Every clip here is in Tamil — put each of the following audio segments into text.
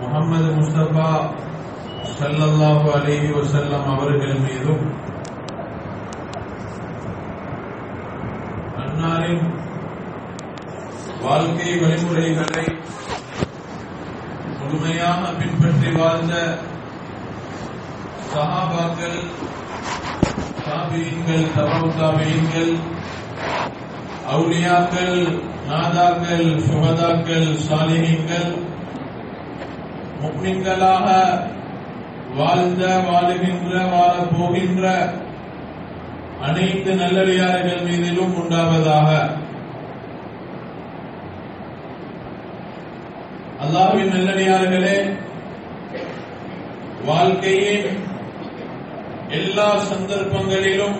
முகமது முஸ்தபா சல்லல்லாஹு அலைஹி வசல்லம் அவர்கள் மீதும் அன்னாரின் வாழ்க்கை வழிமுறைகளை முழுமையாக பின்பற்றி வாழ்ந்த சஹாபாக்கள் தாபியங்கள் தபவு தாபியங்கள் அவுலியாக்கள் நாதாக்கள் சுகதாக்கள் சாலினிகள் முக்மின்களாக வாழ்ந்த வாழுகின்ற வாழப் போகின்ற அனைத்து நல்லடியார்கள் மீதிலும் உண்டாவதாக. அல்லாவின் நல்லடியார்களே வாழ்க்கையின் எல்லா சந்தர்ப்பங்களிலும்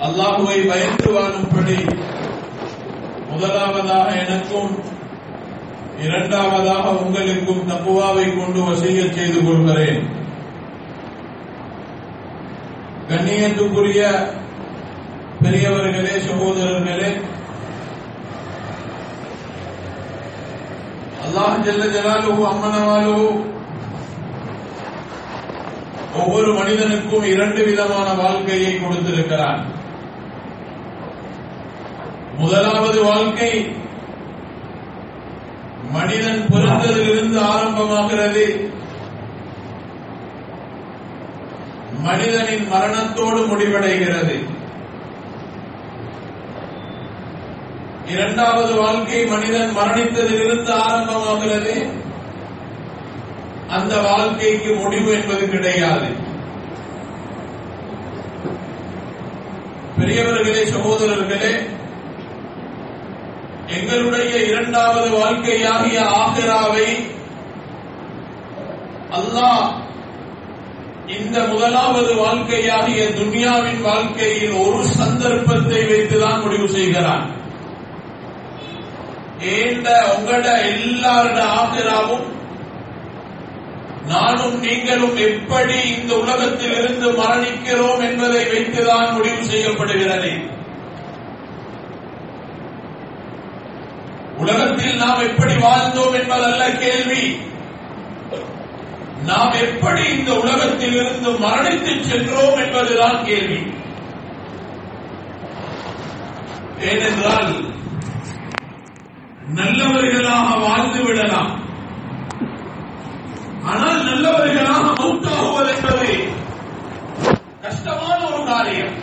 அல்லாஹுவை பயந்து வாழும்படி முதலாவதாக எனக்கும் இரண்டாவதாக உங்களுக்கும் தப்புவாவை கொண்டு வசிய செய்து கொள்கிறேன். கண்ணியத்துக்குரிய பெரியவர்களே சகோதரர்களே அல்லாஹ் ஜல்ல ஜலாலுஹு அம்மனவாலு ஒவ்வொரு மனிதனுக்கும் இரண்டு விதமான வாழ்க்கையை கொடுத்திருக்கிறான். முதலாவது வாழ்க்கை மனிதன் பிறந்ததிலிருந்து ஆரம்பமாகிறது. மனிதனின் மரணத்தோடு முடிவடைகிறது. இரண்டாவது வாழ்க்கை மனிதன் மரணித்ததிலிருந்து ஆரம்பமாகிறது. அந்த வாழ்க்கைக்கு முடிவு என்பது கிடையாது. பெரியவர்களே சகோதரர்களே எங்களுடைய இரண்டாவது வாழ்க்கையாகிய ஆகிராவை அல்லாஹ் இந்த முதலாவது வாழ்க்கையாகிய துன்யாவின் வாழ்க்கையில் ஒரு சந்தர்ப்பத்தை வைத்துதான் முடிவு செய்கிறான். ஏண்ட உங்களோட எல்லாரோட ஆகிராவும் நானும் நீங்களும் எப்படி இந்த உலகத்தில் இருந்து மரணிக்கிறோம் என்பதை வைத்துதான் முடிவு செய்யப்படுகிறது. உலகத்தில் நாம் எப்படி வாழ்ந்தோம் என்பதல்ல கேள்வி. நாம் எப்படி இந்த உலகத்தில் இருந்து மரணித்து சென்றோம் என்பதுதான் கேள்வி. ஏனென்றால் நல்லவர்களாக வாழ்ந்து விடலாம். ஆனால் நல்லவர்களாக மௌத்தாகுவது என்பது கஷ்டமான ஒரு காரியம்.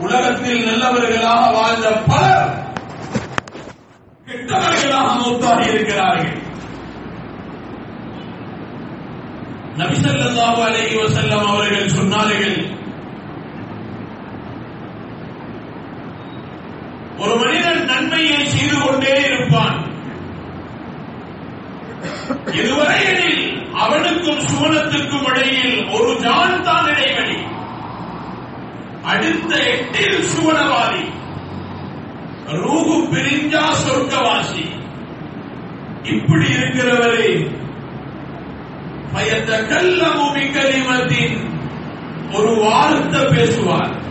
உலகத்தில் நல்லவர்களாக வாழ்ந்த பலர் மௌத்தாகி இருக்கிறார்கள். நபிசல்லாஹு அலஹி வசல்லம் அவர்கள் சொன்னார்கள் ஒரு மனிதன் நன்மையை செய்து கொண்டே இருப்பான். இதுவரையில் அவனுக்கும் சுவனத்துக்கும் இடையில் ஒரு ஜான் தான் இடைவெளி. அடுத்த எட்டில் சுவனவாதி ரூகு பிரிஞ்சா சொர்க்கவாசி. இப்படி இருக்கிறவரை. பயத்த கல்ல கலிமத்தின் ஒரு வார்த்தை பேசுவார்.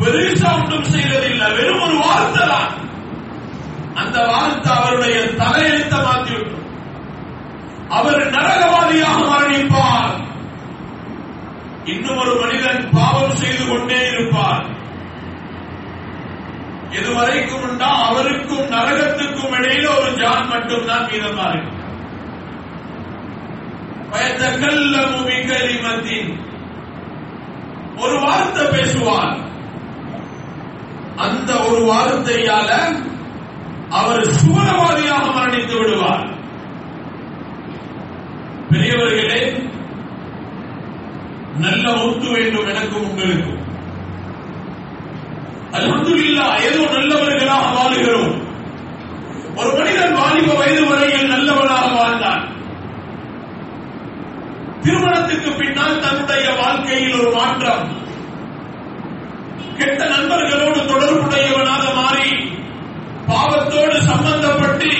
பெருசா ஒன்றும் செய்வதில்லை வெறும் ஒரு வார்த்தை தான். அந்த வார்த்தை அவருடைய தலையெழுத்த மாற்றிவிடும். அவர் நரகவாதியாக மரணிப்பார். இன்னும் ஒரு மனிதன் பாவம் செய்து கொண்டே இருப்பார். இதுவரைக்கும் உண்டா? அவருக்கும் நரகத்துக்கும் இடையில ஒரு ஜான் மட்டும்தான் மீதமா இருக்கு. ஒரு வார்த்தை பேசுவார். அந்த ஒரு வார்த்தையால அவர் சூழவாதியாக மரணித்து விடுவார். பெரியவர்களே நல்ல ஒத்து வேண்டும் எனக்கும் உங்களுக்கும். அல்ஹம்துலில்லா ஏதோ நல்லவர்களாக வாழுகிறோம். ஒரு மனிதன் வாலிப வயது வரையில் நல்லவனாக வாழ்ந்தான். திருமணத்துக்கு பின்னால் தன்னுடைய வாழ்க்கையில் ஒரு மாற்றம். கெட்ட நண்பர்களோடு தொடர்புடையவனாக மாறி பாவத்தோடு சம்பந்தப்பட்டு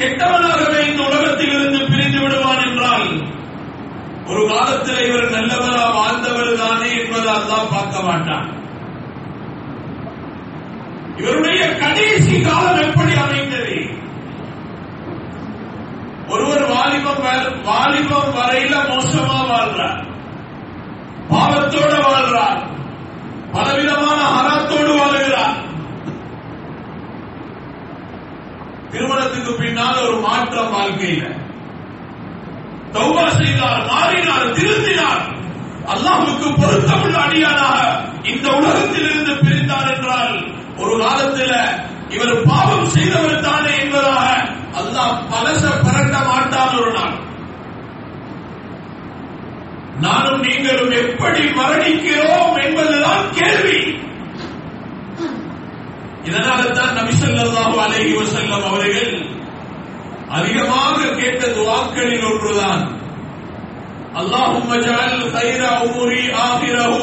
கெட்டவனாகவே இந்த உலகத்தில் இருந்து பிரிந்து விடுவான் என்றால் ஒரு காலத்தில் இவர் நல்லவரா வாழ்ந்தவர் தானே என்பதால் தான் பார்க்க மாட்டான். இவருடைய கடைசி காலம் எப்படி அமைந்தது? ஒருவர் வாலிபம் வரையில மோசமா வாழ்றார். பாவத்தோட வாழ்றார். பலவிதமான அறத்தோடு வாழ்கிறார். திருமணத்துக்கு பின்னால் ஒரு மாற்றம் வாழ்க்கையில. தௌபா செய்தார் மாறினார் திருந்தினார். அல்லாஹுக்கு பொருத்தமுள்ள அடியானாக இந்த உலகத்தில் இருந்து பிரித்தார் என்றால் ஒரு காலத்துல இவர் பாவம் செய்தவர் தானே என்பதாக அல்லாஹ் பலச பரட்ட மாட்டான் ஒரு நாள். நானும் நீங்களும் எப்படி மரணிக்கிறோம் என்பதுதான் கேள்வி. இதனால இதனால்தான் நபிசல்லாஹு அலஹி வசல்லம் அவர்கள் அதிகமாக கேட்டது துவாக்களில் ஒன்றுதான். அல்லாஹும் ஜஅல் கைர உமுரி ஆகிரஹு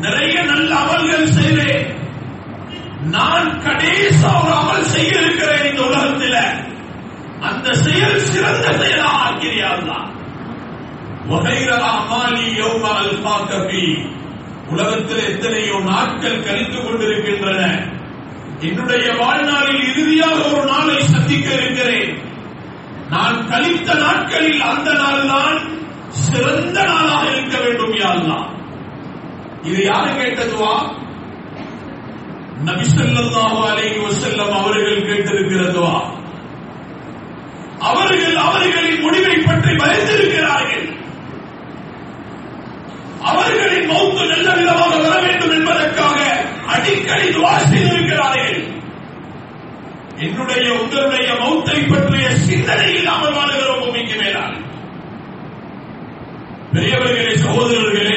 நிறைய நல்ல அமல்கள் செய்தேன் நான் கடைச ஒரு அமல் செய்ய இருக்கிறேன் இந்த உலகத்தில். அந்த செயல் சிறந்த செயலா ஆக்கிறியா உலகத்தில் எத்தனையோ நாட்கள் கழித்துக் கொண்டிருக்கின்றன. என்னுடைய வாழ்நாளில் இறுதியாக ஒரு நாளை சந்திக்க இருக்கிறேன். நான் கழித்த நாட்களில் அந்த நாள் தான் சிறந்த நாளாக இருக்க வேண்டும் யாழ்தான் இது யாரு கேட்டதுவா? நபி ஸல்லல்லாஹு அலைஹி அவர்கள் கேட்டிருக்கிறதுவா? அவர்கள் அவர்களின் முடிவை பற்றி பயந்திருக்கிறார்கள். அவர்களின் மௌத்து நல்ல விதமாக வர வேண்டும் என்பதற்காக அடிக்கடி துவா செய்திருக்கிறார்கள். என்னுடைய உங்களுடைய மௌத்தை பற்றிய சிந்தனை இல்லாமல் வாழுகிறோம் பூமிக்கு மேலால். பெரியவர்களே சகோதரர்களே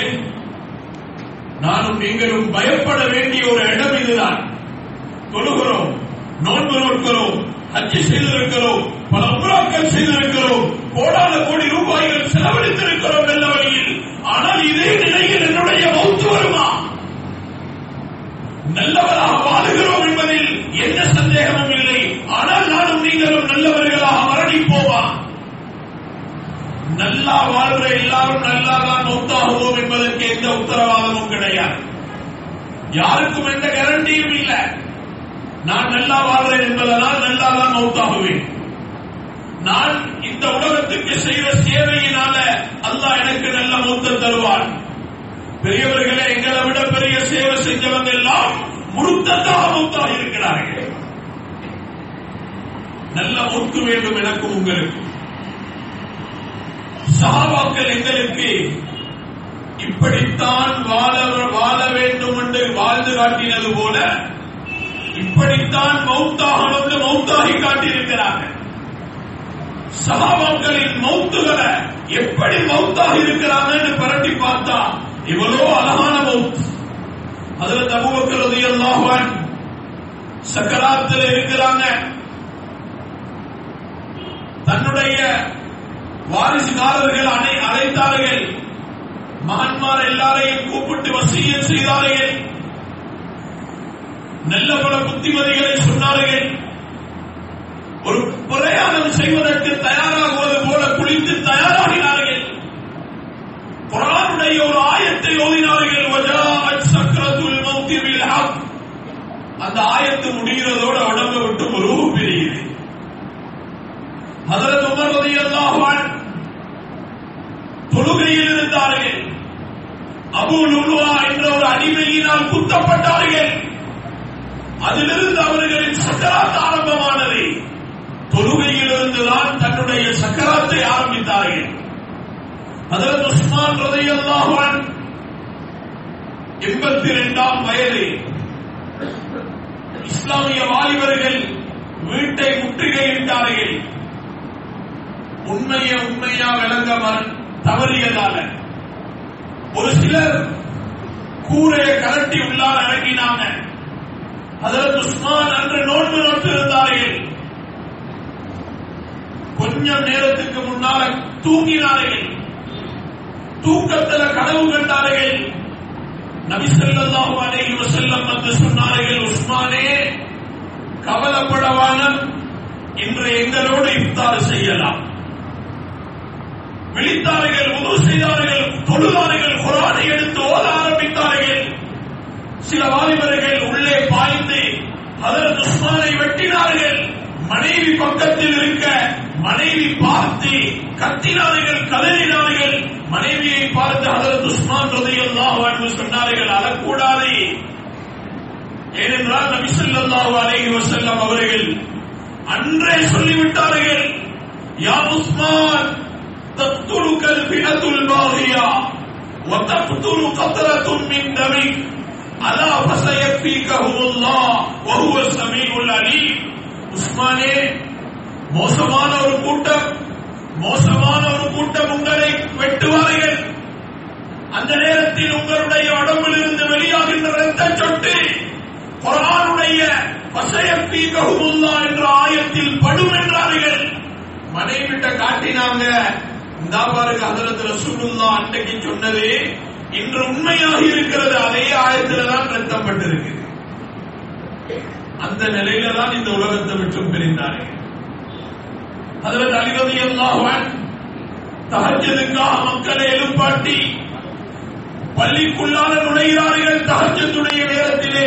நானும் நீங்களும் பயப்பட வேண்டிய ஒரு இடம் இதுதான். தொழுகிறோம் நோன்பு நோக்கிறோம் ஹஜ்ஜி செய்திருக்கிறோம் பல புறாக்கள் செய்திருக்கிறோம் கோடான கோடி ரூபாய்கள் செலவழித்திருக்கிறோம் நல்ல வழியில் ஆனால் இதே நிலையில் என்னுடைய மௌத்து வருமா? நல்லவராக வாழுகிறோம் என்பதில் எந்த சந்தேகமும் இல்லை. ஆனால் நானும் நீங்களும் நல்லவர்களாக மரணிப்போமா? நல்லா வாழ்ற எல்லாரும் நல்லா தான் மௌத்தாகுவோம் என்பதற்கு எந்த உத்தரவாதமும் கிடையாது. யாருக்கும் எந்த கேரண்டியும் இல்லை. நான் நல்லா வாழ்றேன் என்பதனால் நல்லா தான் மௌத்தாகுவேன் நான் இந்த உலகத்துக்கு செய்த சேவையினால அல்லாஹ் எனக்கு நல்ல மௌத்தம் தருவான். பெரியவர்களே எங்களை விட பெரிய சேவை செஞ்சவங்க எல்லாம் முழுத்ததாக மௌத்தாக இருக்கிறார்கள். நல்ல மூத்து வேண்டும் எனக்கும் உங்களுக்கு. சஹாபாக்கள் எங்களுக்கு இப்படித்தான் வாழ வாழ வேண்டும் என்று வாழ்ந்து காட்டினது போல இப்படித்தான் மௌத்தாகணும் என்று மௌத்தாகி காட்டியிருக்கிறார்கள். சகாபாக்களின் மௌத்துகளை எப்படி மௌத்தாக இருக்கிறாங்கன்னு பரட்டி பார்த்தா இவ்வளோ அழகான மௌத் அதுல தபுவக்கள் ரலியல்லாஹு சக்கராத்தில் இருக்கிறாங்க. தன்னுடைய வாரிசுதாரர்கள் அனை அழைத்தார்கள். மகன்மார் எல்லாரையும் கூப்பிட்டு வசியம் செய்தார்கள். நல்ல பல புத்திமதிகளை சொன்னார்கள். ஒரு பிரயாணம் செய்வதற்கு தயாராகுவது போல குளித்து தயாராகினார்கள். குரானுடைய ஒரு ஆயத்தை ஓதினார்கள். அந்த ஆயத்து முடிகிறதோடு உடம்பு விட்டு ஒரு பிரியுது ஹதரத் உமர் ரலியல்லாஹு தொழுகையில் இருந்தார்கள். அபு லுலுவா என்ற ஒரு அடிமையினால் குத்தப்பட்டார்கள். அதிலிருந்து அவர்களின் சக்கராத் ஆரம்பமானது. தொழுகையிலிருந்துதான் தன்னுடைய சக்கராத்தை ஆரம்பித்தார்கள். அதற்கு உஸ்மான் ரதையல்லாஹு எண்பத்தி இரண்டாம் வயது. இஸ்லாமிய வாலிபர்கள் வீட்டை முற்றுகையிட்டார்கள் உண்மையை உண்மையா விளங்க தவறியதான ஒரு சிலர் கூரையை கலட்டி உள்ளால் இறங்கினாங்க அதற்கு உஸ்மான் அன்று நோட்டு நோட்டு இருந்தார்கள் கொஞ்சம் நேரத்துக்கு முன்னால தூங்கினார்கள் தூக்கத்துல கனவு கண்டார்கள் நபி ஸல்லல்லாஹு அலைஹி வஸல்லம் வந்து சொன்னார்கள் உஸ்மானே கவலைப்படவான இன்று எங்களோடு இஃப்தார் செய்யலாம். விழித்தார்கள் உதவு செய்தார்கள் தொழுதார்கள் குரானை எடுத்து ஓத ஆரம்பித்தார்கள். சில வாலிபர்கள் உள்ளே பாய்ந்து அதற்கு உஸ்மானை வெட்டினார்கள். மனைவி பக்கத்தில் இருக்க மனைவி பார்த்து கத்தினார்கள் கதறினார்கள். மனைவியை பார்த்து அதற்கு உஸ்மான் ரதையெல்லாம் என்று சொன்னார்கள் அழக்கூடாது. ஏனென்றால் நபி ஸல்லல்லாஹு அலைஹி வஸல்லம் அவர்கள் அன்றே சொல்லிவிட்டார்கள் யா உஸ்மான் تقتلك الفئة الباغية وتقتل قطرة من دمك ألا فسيكفيكهم الله وهو السميع العليم உஸ்மானே மோசமான ஒரு கூட்டம் மோசமான ஒரு கூட்டம் உங்களை வெட்டுவார்கள் அந்த நேரத்தில் உங்களுடைய உடம்பில் இருந்து வெளியாகின்ற ரத்த சொட்டு குரானுடைய வசயப்பி ககுமுல்லா என்ற ஆயத்தில் படும் என்றார்கள் மனைவிட்ட காட்டினாங்க இந்த பாருங்க ஹதரத் ரசூலுல்லா அன்றைக்கு சொன்னது இன்று உண்மையாக இருக்கிறது அதே ஆயத்துல தான் ரத்தம் அந்த நிலையில தான் இந்த உலகத்தை விட்டும் பிரிந்தார்கள். அதுல அலி ரலியல்லாஹு அன்ஹு மக்களை எழுப்பாட்டி பள்ளிக்குள்ளால நுழைகிறார்கள் தகச்சத்துடைய நேரத்திலே.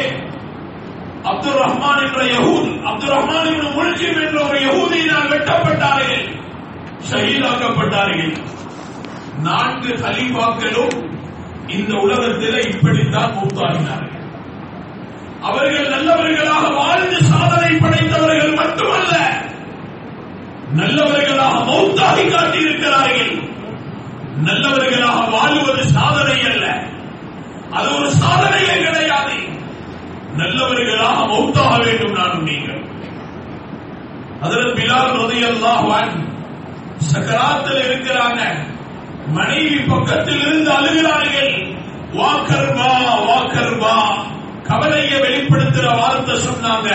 அப்துல் ரஹ்மான் என்ற யகூத் அப்துல் ரஹ்மான் என்ற முல்ஜிம் என்ற ஒரு யகூதியினால் வெட்டப்பட்டார்கள். ஷஹீதாக்கப்பட்டார்கள். நான்கு கலீஃபாக்களும் இந்த உலகத்தில் இப்படித்தான் மூத்தாகினார்கள். அவர்கள் நல்லவர்களாக வாழ்ந்து சாதனை படைத்தவர்கள் மட்டுமல்ல நல்லவர்களாக மௌத்தாகி காட்டியிருக்கிறார்கள். நல்லவர்களாக வாழ்வது சாதனை அல்ல. அது ஒரு சாதனையே கிடையாது. நல்லவர்களாக மௌத்தாக வேண்டும் நானும் நீங்கள். அதில் பிலால் ரதையெல்லாம் அன்ஹு சக்கராத்தில் இருக்கிறாங்க. மனைவி பக்கத்தில் இருந்து அழுகிறார்கள். வாக்கர் வா வாக்கர் வா கவலையை வெளிப்படுத்துற வார்த்தை சொன்னாங்க.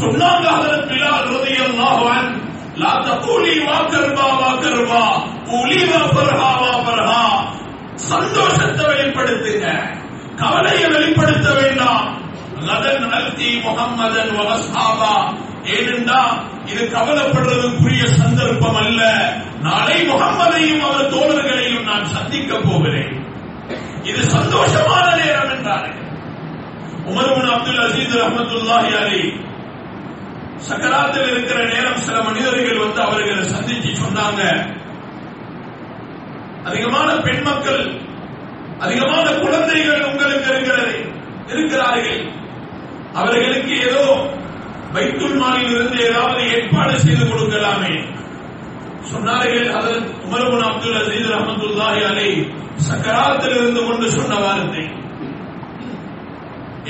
சொன்னாங்க அதன் பிலால் ரதியல்லாஹு அன்ஹு லா தகூலி வாக்கர் வா வாக்கர் வா கூலி சந்தோஷத்தை வெளிப்படுத்துங்க. கவலையை வெளிப்படுத்த வேண்டாம். லதன் அல்தி முகம்மதன் வஹஸ்ஹாபா ஏனென்றா இது கவலைப்படுறதுக்குரிய சந்தர்ப்பம் அல்ல. நாளை முகம்மதையும் அவர் தோழர்களையும் நான் சந்திக்க போகிறேன். இது சந்தோஷமான நேரம் என்றார்கள் உமர் அப்துல் அசீஸ் ரஹமத்துல்லாஹி அலி சக்கராத்தில் இருக்கிற நேரம் சில மனிதர்கள் வந்து அவர்களை சந்திச்சு சொன்னாங்க. அதிகமான பெண் மக்கள் அதிகமான குழந்தைகள் உங்களுக்கு இருக்கிறது இருக்கிறார்கள். அவர்களுக்கு ஏதோ வைத்துல் மாலில் இருந்து ஏதாவது ஏற்பாடு செய்து கொடுக்கலாமே. சொன்னார்கள் அதன் உமர்புன் அப்துல் அசீஸ் ரஹமத்துல்லாஹி அலை சக்கராத்தில் இருந்து கொண்டு சொன்ன வார்த்தை.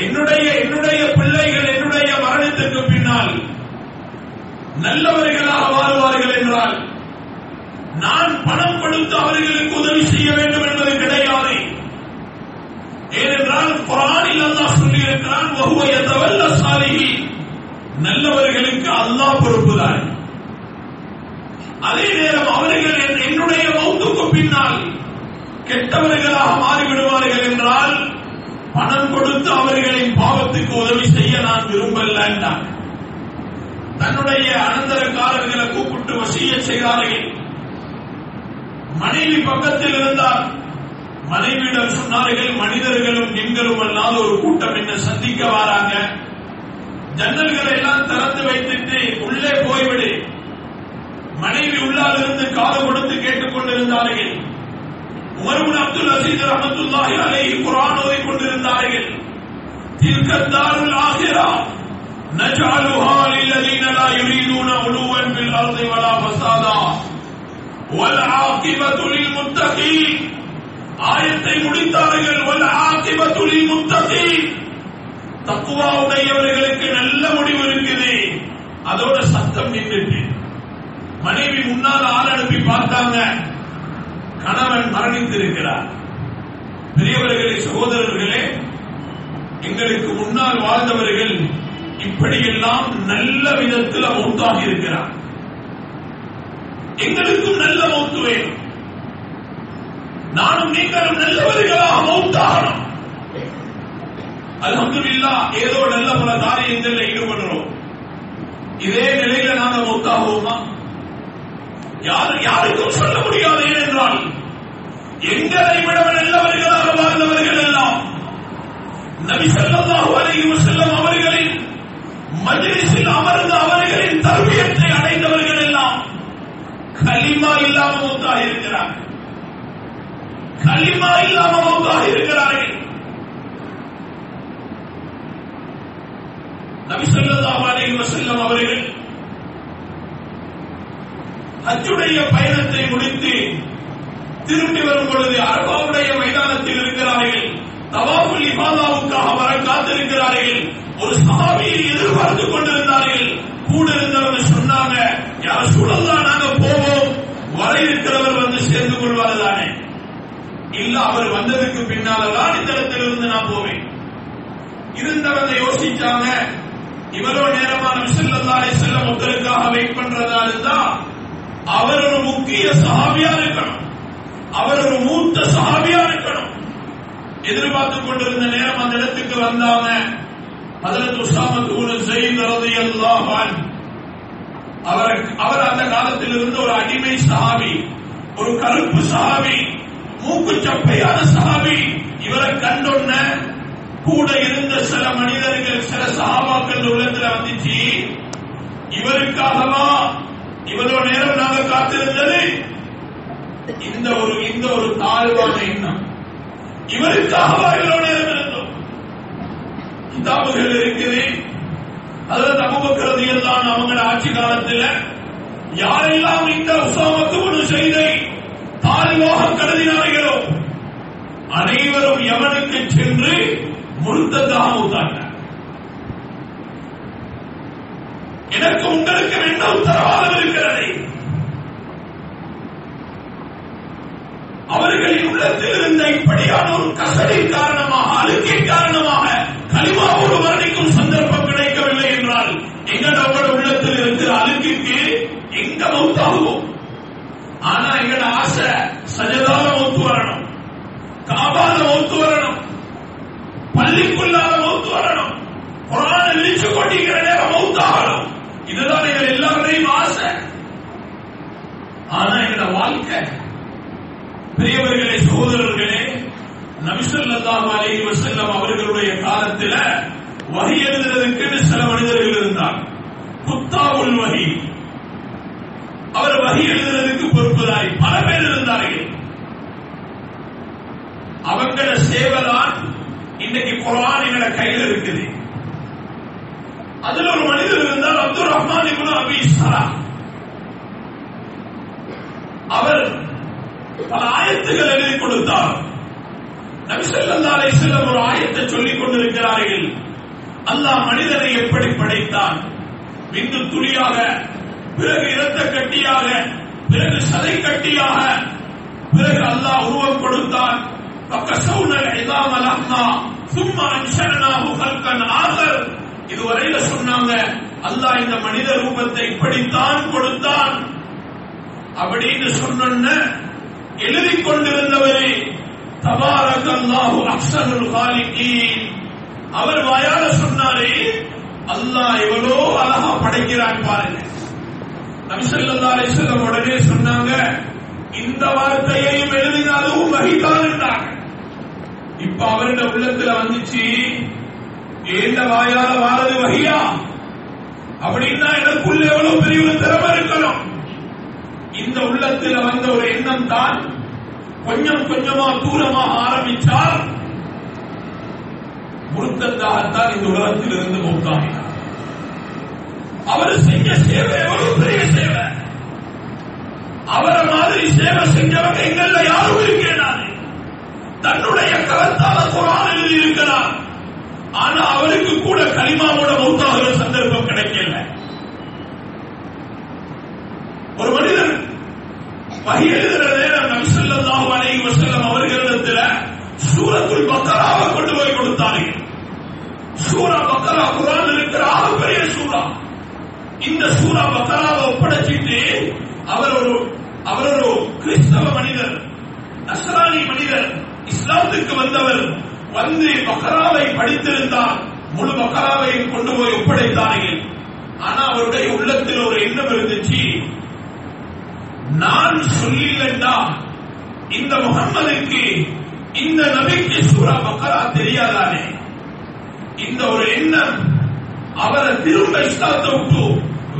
என்னுடைய என்னுடைய பிள்ளைகள் என்னுடைய மரணத்திற்கு பின்னால் நல்லவர்களாக வாழ்வார்கள் என்றால் நான் பணம் கொடுத்து அவர்களுக்கு உதவி செய்ய வேண்டும் என்பது கிடையாது. ஏனென்றால் குரானில் அல்லாஹ் சொல்லியிருக்கிறான் இருக்கிறான் வகுவைய தவல்ல சாலையில் நல்லவர்களுக்கு அல்லாஹ் பொறுப்புதான். அதே நேரம் அவர்கள் என்னுடைய மௌத்துக்கு பின்னால் கெட்டவர்களாக மாறிவிடுவார்கள் என்றால் பணம் கொடுத்து அவர்களின் பாவத்துக்கு உதவி செய்ய நான் விரும்பல தன்னுடைய அனந்தரக்காரர்களை கூப்பிட்டு வசிய செய்தார்கள். மனைவி பக்கத்தில் இருந்தார். மனைவியிடம் சொன்னார்கள் மனிதர்களும் எங்களும் அல்லாத ஒரு கூட்டம் என்ன சந்திக்க வராங்க. ஜன்னல்களை எல்லாம் திறந்து வைத்துட்டு உள்ளே போய்விடு. மனைவி உள்ளால் இருந்து காது கொடுத்து கேட்டுக் கொண்டிருந்தார்கள். உமருன் அப்துல் அசீஸ் ரஹமத்துல்லாஹி அலைஹி குர்ஆன் ஓதி கொண்டிருந்தார்கள். தில்கத்தாருல் ஆகிரா நஜஅலுஹா லில்லதீன லா யுரீதுன உலுவன் ஃபில் அர்தி வலா ஃபசாதா. வல் ஆகிபத்து லில் ஆயத்தை முடித்தார்கள். வல் ஆகிபத்து லில் தக்குவா உடையவர்களுக்கு நல்ல முடிவு இருக்குது. அதோட சத்தம் நின்றுட்டு. மனைவி முன்னால் ஆள் அனுப்பி பார்த்தாங்க. கணவன் மரணித்திருக்கிறார். பெரியவர்களே சகோதரர்களே எங்களுக்கு முன்னால் வாழ்ந்தவர்கள் இப்படியெல்லாம் நல்ல விதத்தில் மௌத்தாகி இருக்கிறார். எங்களுக்கும் நல்ல மௌத்து வேணும் நானும் நீங்களும் நல்லவர்களாக மௌத்தாகணும். அல்ஹம்துலில்லா ஏதோ நல்ல பல காரியங்களில் ஈடுபடுறோம் இதே நிலையில நாங்க மௌத்தாகுவோமா? யாரு யாருக்கும் சொல்ல முடியாது ஏனென்றால் எங்களை விட நல்லவர்களாக வாழ்ந்தவர்கள் எல்லாம் நபி ஸல்லல்லாஹு அலைஹி வஸல்லம் அவர்களின் மஜ்லிஸில் அமர்ந்த அவர்களின் தர்பியத்தை அடைந்தவர்கள் எல்லாம் கலிமா இல்லாம மௌத்தாக இருக்கிறார்கள். கலிமா இல்லாம மௌத்தாக இருக்கிறார்கள். நபி அலைஹி வஸல்லம் அவர்கள் ஹஜ்ஜுடைய பயணத்தை முடித்து திரும்பி வரும் பொழுது அரபாவுடைய மைதானத்தில் இருக்கிறார்கள். தவாபுல் இபாதாவுக்காக வர காத்திருக்கிறார்கள். ஒரு சஹாபியை எதிர்பார்த்து கொண்டிருந்தார்கள். கூட இருந்தவங்க சொன்னாங்க யார் சூழல்லாம் நாங்க போவோம். வர இருக்கிறவர் வந்து சேர்ந்து கொள்வார் தானே இல்ல அவர் வந்ததுக்கு பின்னால்தான் இந்த இடத்திலிருந்து நான் போவேன். இருந்தவங்க யோசிச்சாங்க இவ்வளவு நேரமான விசல்லல்லாஹு செல்லம் ஒருத்தருக்காக வெயிட் பண்றதா இருந்தா அவர் ஒரு முக்கிய சஹாபியா இருக்கணும். அவர் ஒரு மூத்த சஹாபியா இருக்கணும். எதிர்பார்த்து கொண்டிருந்த நேரம் அந்த இடத்துக்கு வந்தாங்க. ஹஜரத் உஸாமத் இப்னு ஸைத் அவர் அவர் அந்த காலத்தில் இருந்த ஒரு அடிமை சஹாபி ஒரு கருப்பு சஹாபி மூக்கு சப்பையான சஹாபி. இவரை கண்டொன்ன கூட இருந்த சில மனிதர்கள் சில சாபாக்கள் உள்ளத்துல வந்துச்சு. இவருக்காகவா இவ்வளவு நேரம் நாங்க காத்திருந்தது? இந்த ஒரு இந்த ஒரு தாழ்வான எண்ணம். இவருக்காகவா இவ்வளவு நேரம் இருந்தோம்? கிதாபுகள் இருக்குது. அதுல அபுபக்கரது எல்லாம் அவங்களோட ஆட்சி காலத்துல யாரெல்லாம் இந்த உசாமத்து ஒரு செய்தை தாழ்வாக கருதினார்களோ அனைவரும் எவனுக்கு சென்று முழுத்ததாக ஊத்தாங்க எனக்கு உங்களுக்கு என்ன உத்தரவாதம் இருக்கிறது? அவர்களின் உள்ளத்தில் இருந்த இப்படியான ஒரு கசடின் காரணமாக அழுக்கின் காரணமாக கலிமாவோடு வர்ணிக்கும் சந்தர்ப்பம் கிடைக்கவில்லை என்றால் எங்க நம்மளோட உள்ளத்தில் இருக்கிற அழுக்கிற்கு எங்க மௌத்தாகுவோம் ஆனா எங்கட ஆசை சஜதால மௌத்து வரணும். காபால மௌத்து வரணும். பள்ளிக்குள்ளால மௌத்து வரணும். குரான விழிச்சு கொண்டிருக்கிற நேரம் மௌத்தாகணும் இதுதான் எங்கள் எல்லாரையும் ஆசை. ஆனா எங்கட வாழ்க்கை. பெரியவர்களே சகோதரர்களே நபிசல்லாஹு அலி வசல்லம் அவர்களுடைய காலத்தில் வகி எழுதுறதுக்கு சில மனிதர்கள் இருந்தார் குத்தாவுல் வகி அவர் வகி எழுதுறதுக்கு பொறுப்புதாய் பல பேர் இருந்தார்கள். அவங்கள சேவைதான் இன்னைக்கு குரான் எங்கள கையில் இருக்குது. அதுல ஒரு மனிதர் இருந்தார் அப்துல் ரஹ்மான் இப்னு அபி அவர் பல ஆயத்துகள் எழுதி கொடுத்தார். நபிசல்லா அலைஹிஸ்ஸலாம் ஒரு ஆயத்தை சொல்லிக் கொண்டிருக்கிறார்கள். அல்லாஹ் மனிதனை எப்படி படைத்தான்? விந்து துளியாக பிறகு இரத்த கட்டியாக பிறகு சதை கட்டியாக பிறகு அல்லாஹ் உருவம் கொடுத்தான். பக்கசவுனல் இதாம லஹ்மா சும்மா அன்ஷனாஹு கல்கன் ஆகர் இதுவரையில சொன்னாங்க அல்லாஹ் இந்த மனித ரூபத்தை இப்படித்தான் கொடுத்தான். அப்படின்னு சொன்ன எழுதி கொண்டிருந்தவரே தபாரக் அல்லாஹ் அக்ஸருல் காலிகீன் அவர் வாயால சொன்னாரே அல்லாஹ் எவ்வளோ அழகா படைக்கிறான் பாருங்க. நபி ஸல்லல்லாஹு அலைஹி உடனே சொன்னாங்க இந்த வார்த்தையையும் எழுதினாலும் வகிதான் என்றாங்க. இப்ப அவருடைய உள்ளத்துல வந்துச்சு ஏந்த வாயால வாரது வகையா அப்படின்னா எனக்குள்ள எவ்வளவு பெரிய ஒரு திறமை இருக்கணும். இந்த உள்ளத்துல வந்த ஒரு எண்ணம் தான் கொஞ்சம் கொஞ்சமா தூரமாக ஆரம்பிச்சால் முருத்தத்தாகத்தான் இந்த உலகத்தில் இருந்து மூத்தாகினார் அவர் செஞ்ச சேவை எவ்வளவு பெரிய சேவை? அவரை மாதிரி சேவை செஞ்சவங்க எங்கள்ல யாரும் இருக்கேனாரு தன்னுடைய கரத்தால குரான் எழுதி இருக்கிறார் ஆனா அவருக்கு கூட கலிமாவோட மௌத்தாகிற சந்தர்ப்பம் கிடைக்கல. ஒரு மனிதன் வகை எழுதுற நேரம் நபிசல்லாஹு அலைஹி வஸல்லம் அவர்களிடத்துல சூரத்துல் பக்கராவை கொண்டு போய் கொடுத்தார்கள். சூரா பக்கரா குரான் இருக்கிற ஆகப்பெரிய சூரா. இந்த சூரா பக்கராவை ஒப்படைச்சிட்டு அவர் ஒரு அவர் ஒரு கிறிஸ்தவ மனிதன் வந்தவர் வந்து பக்கராவை படித்திருந்தார். முழு பக்கராவையும் கொண்டு போய் ஒப்படைத்தார்கள். ஆனா அவருடைய உள்ளத்தில் ஒரு எண்ணம் இருந்துச்சு. நான் சொல்லிலண்டா இந்த முகம்மதுக்கு இந்த நபிக்கு சூரா பக்கரா தெரியாதானே? இந்த ஒரு எண்ணம் அவரை திரும்ப இஸ்லாத்தை விட்டு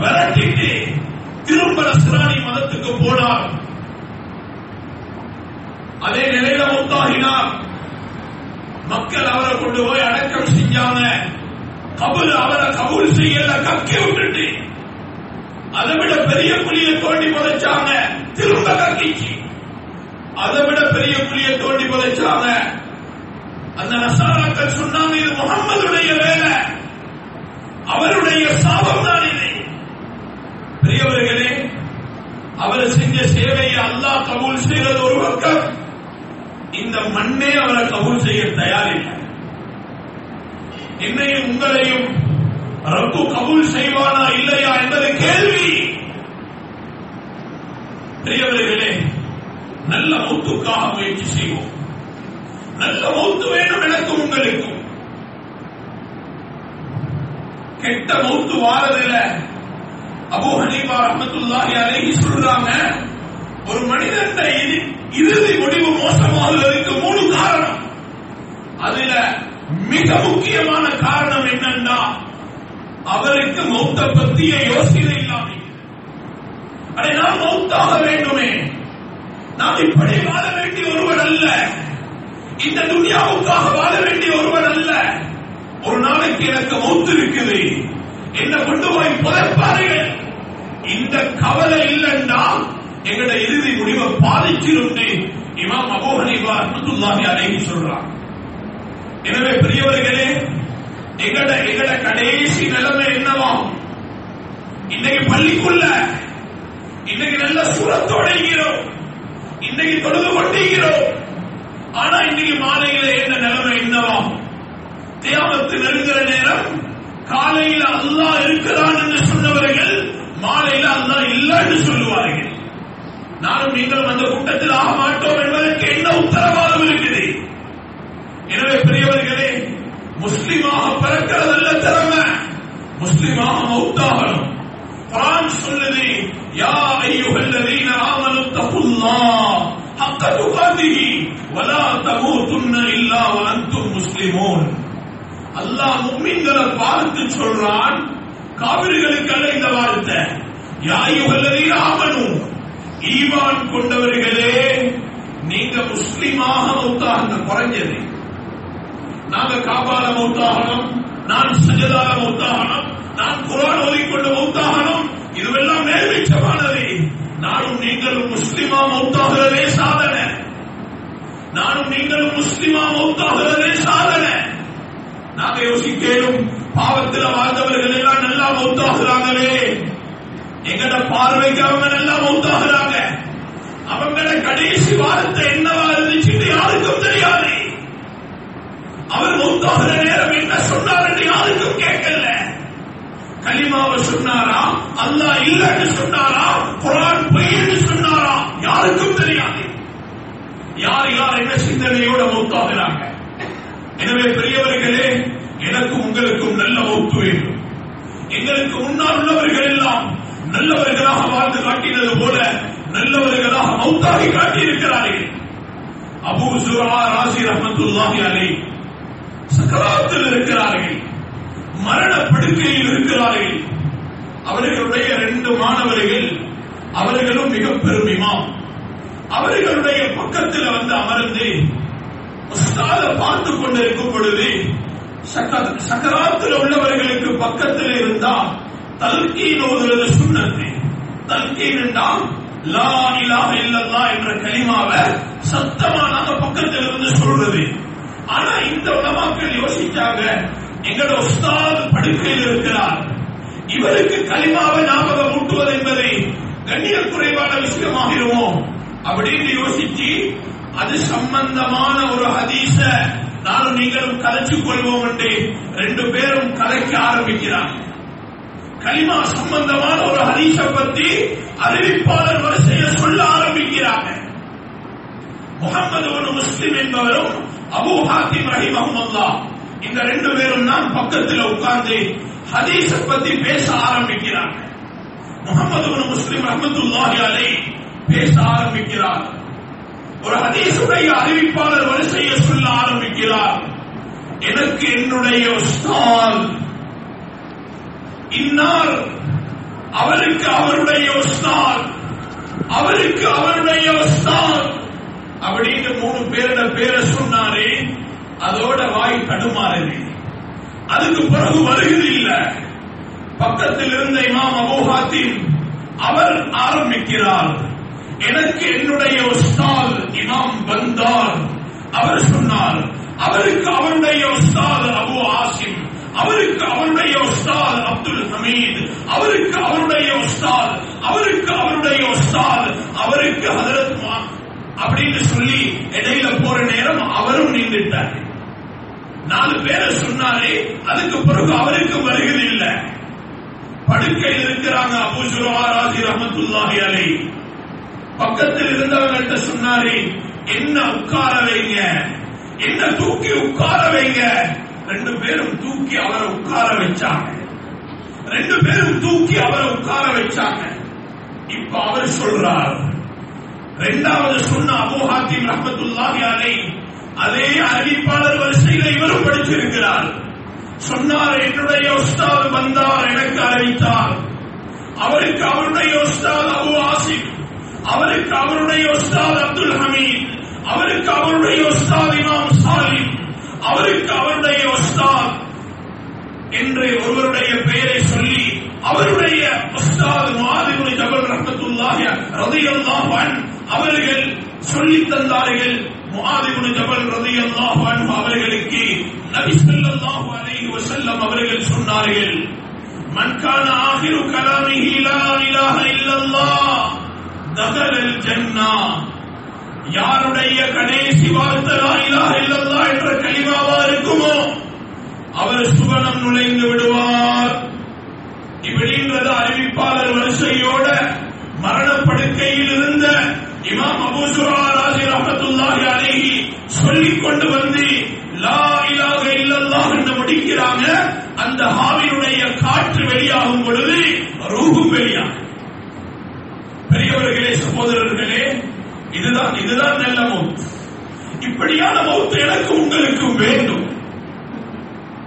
விரட்டிட்டு திரும்ப நஸ்ரானி மதத்துக்கு போனார். அதே நிலையில முத்தாகினார். மக்கள் அவரை கொண்டு போய் அடக்கம் செஞ்சாங்க. கபூல் அவரை கபூல் செய்யல கக்கி விட்டுட்டு. அதை விட பெரிய புலிய தோண்டி புதைச்சாங்க திரும்ப கக்கிச்சு அதை விட பெரிய புலிய தோண்டி புதைச்சாங்க. அந்த நசாராக்கள் சொன்னாங்க இது முகம்மதுடைய வேலை. அவருடைய சாபம் தான் இது. பெரியவர்களே அவர் செஞ்ச சேவையை அல்லாஹ் கபூல் செய்வது ஒரு பக்கம். இந்த மண்ணே அவரை கபூல் செய்ய தயாரில்லை. என்னையும் உங்களையும் ரப்பு கபூல் செய்வானா இல்லையா என்பது கேள்வி. பெரியவர்களே நல்ல மௌத்துக்காக முயற்சி செய்வோம். நல்ல மௌத்து வேண்டும் எனக்கும் உங்களுக்கும். கெட்ட மௌத்து வாரதில்ல அபு ஹனீபா ரஹ்மத்துல்லாஹி அலைஹி சொல்றாங்க ஒரு மனிதன் இறுதி முடிவு மோசமாகுவதற்கு மூணு காரணம். அதுல மிக முக்கியமான காரணம் என்னன்னா அவருக்கு மௌத்த பத்திய யோசனை இல்லாமல் அதை நாம் மௌத்தாக வேண்டுமே. நாம் இப்படி வாழ வேண்டிய ஒருவர் அல்ல. இந்த துனியாவுக்காக வாழ வேண்டிய ஒருவர் அல்ல. ஒரு நாளைக்கு எனக்கு மௌத்து இருக்குது. என்ன கொண்டு போய் புதைப்பார்கள். இந்த கவலை இல்லைன்னா எங்கட இறுதி முடிவை பாதிச்சிருந்து இமாம் அபூ ஹனீஃபா ரஹ்மத்துல்லாஹி அலைஹி சொல்றான். எனவே பெரியவர்களே எங்கட எங்கட கடைசி நிலைமை என்னவாம் இன்னைக்கு பள்ளிக்குள்ள இன்னைக்கு நல்ல சுரத்தோட இருக்கிறோம். இன்னைக்கு தொழுது கொண்டிருக்கிறோம் ஆனா இன்னைக்கு மாலையில என்ன நிலைமை என்னவாம் தியாமத்து நெருங்குற நேரம் காலையில அல்லா இருக்கிறான் என்று சொன்னவர்கள் மாலையில அல்லா இல்லைன்னு சொல்லுவார்கள். நானும் நீங்களும் அந்த கூட்டத்தில் ஆக மாட்டோம் என்பதற்கு என்ன உத்தரவாதம் இருக்குது எனவே பெரியவர்களே முஸ்லிமாக பிறக்கிறதல்ல திறமை. முஸ்லிமாக மௌத்தாகணும். குரான் சொல்லுது யா ஐயுகல்லதீன ஆமனு தகுல்லாஹ் ஹக்க துகாதிஹி வலா தமூதுன்ன இல்லா வஅன்தும் முஸ்லிமூன் அல்லாஹ் முஃமின்களை பார்த்து சொல்றான் காவிரிகளுக்கு அல்ல இந்த வார்த்தை. யா ஐயுகல்லதீன ஆமனு ஈமான் கொண்டவர்களே நீங்க முஸ்லீமாக மௌத்தாகுங்க குறைஞ்சது. நாங்க காபால மௌத்தாகணும் நான் சஜதால மௌத்தாகணும் நான் குரான் கொண்ட மௌத்தாகணும் இதுவெல்லாம் நேர்மிச்சமானது நானும் நீங்களும் முஸ்லிமா மௌத்தாகிறதே சாதனை. நானும் நீங்களும் முஸ்லிமா மௌத்தாகிறதே சாதனை. நாங்க யோசிக்கேனும் பாவத்தில் வாழ்ந்தவர்கள் எல்லாம் நல்லா மௌத்தாகிறாங்களே. எங்கட பார்வைக்கு அவங்க நல்லா மௌத்தாகிறாங்க அவங்கள கடைசி வாரத்தை என்னவா இருந்துச்சு யாருக்கும் தெரியாது. அவர் மௌத்தாகிற நேரம் என்ன சொன்னார் என்று யாருக்கும் கேட்கல. கலிமாவை சொன்னாரா அல்லாஹ் இல்லைன்னு சொன்னாரா குரான் பொய்ன்னு சொன்னாரா யாருக்கும் தெரியாது. யார் யார் என்ன சிந்தனையோட மௌத்தாகிறாங்க எனவே பெரியவர்களே எனக்கும் உங்களுக்கும் நல்ல மௌத்து வேண்டும். எங்களுக்கு முன்னால் உள்ளவர்கள் எல்லாம் நல்லவர்களாக வாழ்ந்து காட்டினது போல நல்லவர்களாக மௌத்தாகி காட்டியிருக்கிறார்கள் அபு சுரா ராசி ரஹமத்துல்லாஹி அலைஹி சக்கராத்தில் இருக்கிறார்கள் மரண படுக்கையில் இருக்கிறார்கள் அவர்களுடைய ரெண்டு மாணவர்கள் அவர்களும் மிக பெருமிமா அவர்களுடைய பக்கத்தில் வந்து அமர்ந்து பார்த்துக் பார்த்து கொண்டிருக்கும் பொழுது சக்கராத்தில் உள்ளவர்களுக்கு பக்கத்தில் இருந்தால் தல்கீன் ஓதுறது சுண்ணத்து. தல்கீன் என்றால் லா இலாஹ இல்லல்லாஹ் என்ற கலிமாவை சத்தமா நாங்க பக்கத்தில் இருந்து சொல்றது ஆனா இந்த உலமாக்கள் யோசிச்சாங்க எங்களோட உஸ்தாத் படுக்கையில் இருக்கிறார். இவருக்கு கலிமாவை ஞாபகம் ஊட்டுவது என்பதை கண்ணிய குறைவான விஷயமாகிருமோ அப்படின்னு யோசிச்சு அது சம்பந்தமான ஒரு ஹதீச நானும் நீங்களும் கலைச்சு கொள்வோம் என்று ரெண்டு பேரும் கலைக்க ஆரம்பிக்கிறார் கலிமா சம்பந்தமான ஒரு ஹதீஸ பத்தி அறிவிப்பாளர் வரிசையை சொல்ல ஆரம்பிக்கிறாங்க. முகமது ஒரு முஸ்லிம் என்பவரும் அபூ ஹாத்திம் ரஹிமஹுல்லா இந்த ரெண்டு பேரும் தான் பக்கத்தில் உட்கார்ந்து ஹதீஸ பத்தி பேச ஆரம்பிக்கிறாங்க. முகமது ஒரு முஸ்லிம் ரஹமத்துல்லாஹி அலை பேச ஆரம்பிக்கிறார். ஒரு ஹதீசுடைய அறிவிப்பாளர் வரிசையை சொல்ல ஆரம்பிக்கிறார். எனக்கு என்னுடைய உஸ்தாத் இன்னார் அவருக்கு அவருடைய உஸ்தாத் அவருக்கு அவருடைய உஸ்தாத் அப்படின்னு மூணு பேரோட பேரை சொன்னாரே அதோட வாய் தடுமாறுது அதுக்கு பிறகு வருகிறது இல்ல. பக்கத்தில் இருந்த இமாம் அபோஹாத்தின் அவர் ஆரம்பிக்கிறார். எனக்கு என்னுடைய உஸ்தாத் இமாம் வந்தார் அவர் சொன்னார் அவருக்கு அவருடைய உஸ்தாத் அபு ஆசிம் அவருக்கு அவருடைய உஸ்தால் அப்துல் ஹமீத் அவருக்கு அவருடைய உஸ்தால் அவருக்கு அவருடைய உஸ்தால் அவருக்கு ஹதரத் அப்படின்னு சொல்லி இடையில போற நேரம் அவரும் நின்றுட்டார் நாலு பேரை சொன்னாரே அதுக்கு பிறகு அவருக்கு வருகிறது இல்ல. படுக்கையில் இருக்கிறாங்க அபு ஜுரா ராஜி ரஹமத்துல்லாஹி அலை. பக்கத்தில் இருந்தவங்கள்ட்ட சொன்னாரே என்ன உட்கார வைங்க? என்ன தூக்கி உட்கார வைங்க? ரெண்டு பேரும் தூக்கி அவரை உட்கார வச்சாங்க. ரெண்டு பேரும் தூக்கி அவரை உட்கார வச்சாங்க. இப்ப அவர் சொல்றார். ரெண்டாவது சொன்ன அபூ ஹாத்திம் ரஹ்மத்துல்லாஹி அலை அதே அறிவிப்பாளர் வரிசையில் இவரும் படிச்சிருக்கிறார். சொன்னார் என்னுடைய உஸ்தாத் வந்தார் எனக்கு அறிவித்தார். அவருக்கு அவருடைய உஸ்தாத் அபு ஆசிப் அவருக்கு அவருடைய உஸ்தாத் அப்துல் ஹமீத் அவருக்கு அவருடைய உஸ்தாத் இமாம் சாலிம் அவருக்கு அவருடைய உஸ்தாத். என்று ஒருவருடைய பெயரை சொல்லி அவருடைய உஸ்தாத் மாதிபுரி ஜபல் ரஹ்மத்துல்லாஹி ரலியல்லாஹு அன்ஹு அவர்கள் சொல்லி தந்தார்கள். முஆதிபுரி ஜபல் ரலியல்லாஹு அன்ஹு அவர்களுக்கு நபி ஸல்லல்லாஹு அலைஹி வஸல்லம் அவர்கள் சொன்னார்கள் மன் கான ஆகிரு கலாமிஹி லா இலாஹ இல்லல்லாஹ் தகலல் ஜன்னா. யாருடைய கடைசி வார்த்தை என்ற கலிமாவா இருக்குமோ? அவர் சுகனம் நுழைந்து விடுவார். இப்படின்றது அறிவிப்பாளர் வரிசையோட மரணப்படுக்கையில் இருந்த இமாம் அபூ ராஜி ரஹமத்துல்லாஹி அலைஹி சொல்லிக் கொண்டு வந்து லா இலாஹ இல்லல்லாஹ் என்று முடிக்கிறாங்க. அந்த ஹாவினுடைய காற்று வெளியாகும் பொழுது ரூஹும் வெளியாகும். பெரியவர்களே சகோதரர்களே இதுதான் இதுதான் நல்ல மௌத்து. இப்படியான மௌத்து எனக்கு உங்களுக்கும் வேண்டும்.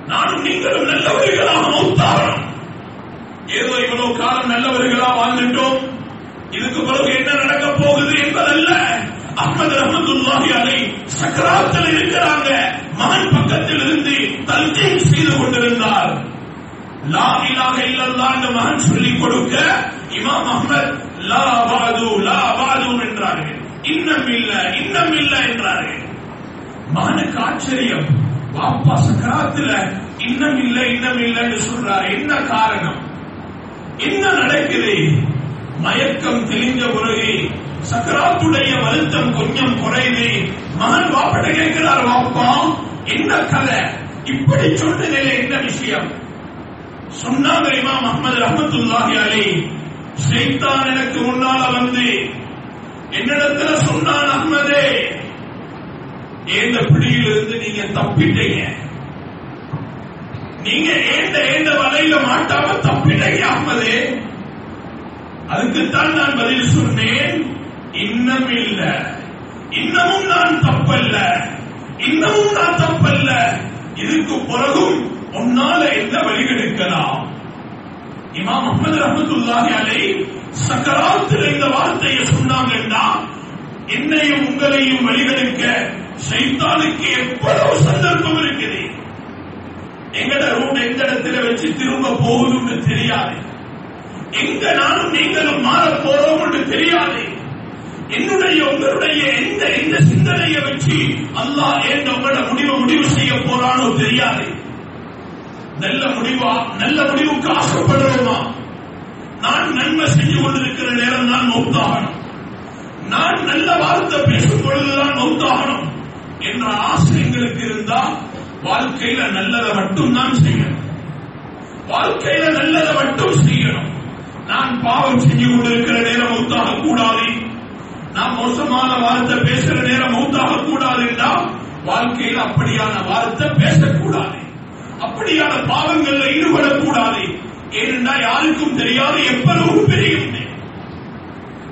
நானும் நீங்களும் நல்லவர்களாக மௌத்தாகணும். ஏதோ இவ்வளவு காலம் நல்லவர்களா வாழ்ந்துட்டோம். இதுக்கு பிறகு என்ன நடக்க போகுது என்பதல்ல. அஹ்மது ரஹமதுல்லாஹி அலை சக்கராத்தில் இருக்கிறாங்க. மகன் பக்கத்தில் இருந்து தல்கீன் செய்து கொண்டிருந்தார். லா இலாஹ இல்லல்லாஹ் என்று மகன் சொல்லிக் கொடுக்க இமாம் அஹ்மத் லா பாது லா பாது என்றார்கள். இன்னம் இல்ல இன்னம் இல்ல என்றார்கள் மகனுக்கு ஆச்சரியம் பாப்பா சக்கராத்துல இன்னம் இல்ல இன்னம் இல்லைன்னு சொல்றாரு. என்ன காரணம்? என்ன நடக்குது? மயக்கம் தெளிஞ்ச பிறகு சக்கராத்துடைய வருத்தம் கொஞ்சம் குறையுது மகன் வாப்பிட்ட கேட்கிறார் வாப்பா என்ன கதை? இப்படி சொன்னதில்லை என்ன விஷயம்? சொன்னாங்க இமாம் அஹ்மது ரஹமத்துல்லாஹி அலி ஷைத்தான் எனக்கு முன்னால வந்து என்னிடத்துல சொன்னான் அகமதே ஏந்த பிடியிலிருந்து நீங்க தப்பிட்டீங்க. நீங்க ஏந்த ஏந்த வலையில மாட்டாம தப்பிட்டீங்க அகமதே அதுக்குத்தான் நான் பதில் சொன்னேன். இன்னும் இல்ல. இன்னமும் நான் தப்பல்ல. இன்னமும் நான் தப்பல்ல. இதுக்கு பிறகும் உன்னால என்ன வழிகெடுக்கலாம் இமாம் அஹ்மது ரஹமத்துல்லாஹி அலை சக்கராத்தில் இந்த வார்த்தையை சொன்னாங்கன்னா என்னையும் உங்களையும் வழிகளுக்க சைத்தானுக்கு எவ்வளவு சந்தர்ப்பம் இருக்குது? எங்கட ரூட் எந்த இடத்துல வச்சு திரும்ப போகுதுன்னு தெரியாது. எங்க நானும் நீங்களும் மாற போறோம் தெரியாது. என்னுடைய உங்களுடைய எந்த எந்த சிந்தனையை வச்சு அல்லாஹ் ஏன் உங்களோட முடிவை முடிவு செய்ய போறானோ தெரியாது. நல்ல முடிவா நல்ல முடிவுக்கு ஆசைப்படுறோமா? நான் நன்மை செஞ்சு கொண்டிருக்கிற நேரம் தான் மௌத்தாகணும். நான் நல்ல வார்த்தை பேசும் பொழுதுதான் மௌத்தாகணும். என்ற ஆசை எங்களுக்கு இருந்தா வாழ்க்கையில நல்லதை மட்டும் தான் செய்யணும். வாழ்க்கையில நல்லதை மட்டும் செய்யணும். நான் பாவம் செஞ்சு கொண்டிருக்கிற நேரம் மௌத்தாக கூடாது நான் மோசமான வார்த்தை பேசுற நேரம் மௌத்தாக கூடாதுன்னா வாழ்க்கையில் அப்படியான வார்த்தை பேசக்கூடாது. அப்படியான பாவங்கள்ல ஈடுபடக்கூடாது. ஏனென்றால் யாருக்கும் தெரியாது எப்பளவு பெரியும்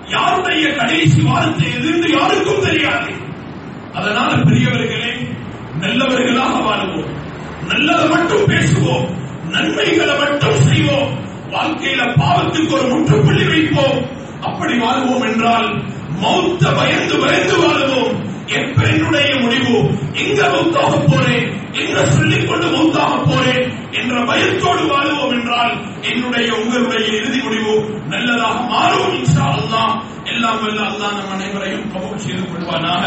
யாருடைய கடைசி வார்த்தை எதிர்ந்து யாருக்கும் தெரியாது. அதனால பெரியவர்களே நல்லவர்களாக வாழுவோம். நல்லதை மட்டும் பேசுவோம். நன்மைகளை மட்டும் செய்வோம். வாழ்க்கையில பாவத்துக்கு ஒரு முற்றுப்புள்ளி வைப்போம். அப்படி வாழ்வோம் என்றால் மௌத்த பயந்து பயந்து வாழ்வோம். எப்ப என்னுடைய முடிவு? எங்க மௌத்தாக போறேன்? எங்க சொல்லிக் கொண்டு மௌத்தாக போறேன்? என்ற பயத்தோடு வாழ்வோம் என்றால் என்னுடைய உங்களுடைய இறுதி முடிவு நல்லதாக மாறும் இன்ஷா அல்லாஹ் எல்லாம் வல்ல அல்லா நம் அனைவரையும் கபூல் செய்து கொள்வானாக.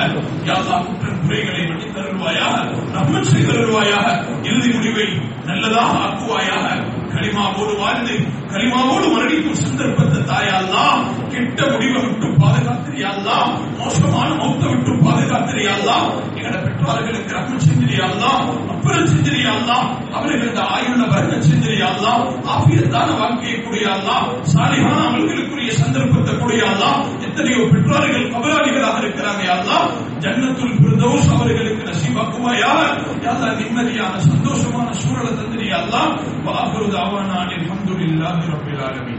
யா அல்லாஹ் குற்றம் குறைகளை மன்னித் நம்ம ரஹ்மத் செய்து தருள்வாயாக இறுதி முடிவை நல்லதாக ஆக்குவாயாக. களிமாவோடு வாழ்ந்து களிமாவோடு மரணிக்கும் சந்தர்ப்பத்தை தாயாலாம் கெட்ட முடிவை விட்டு பாதுகாத்திரியாலாம் மோசமான மௌத்த விட்டு பாதுகாத்திரியாலாம் எங்களோட பெற்றோர்களுக்கு ரஹ்மத் செஞ்சிரியாலாம் அப்புறம் செஞ்சிரியாலாம் அவர்களுக்கு ஆயுள்ள வர்க்க செஞ்சிரியாலாம் ஆபியத்தான வாழ்க்கையை கூடியாலாம் சாலிகான அவர்களுக்குரிய சந்தர்ப்பத்தை கூடியாலாம் எத்தனையோ பெற்றோர்கள் கபலாளிகளாக இருக்கிறாங்க யாரெல்லாம் ஜன்னத்துல் பிரதோஷ் அவர்களுக்கு நசீபாக்குவாயாக யாரெல்லாம் நிம்மதியான சந்தோஷமான சூழலை தந்திரியால்லா دعوانا الحمد لله رب العالمين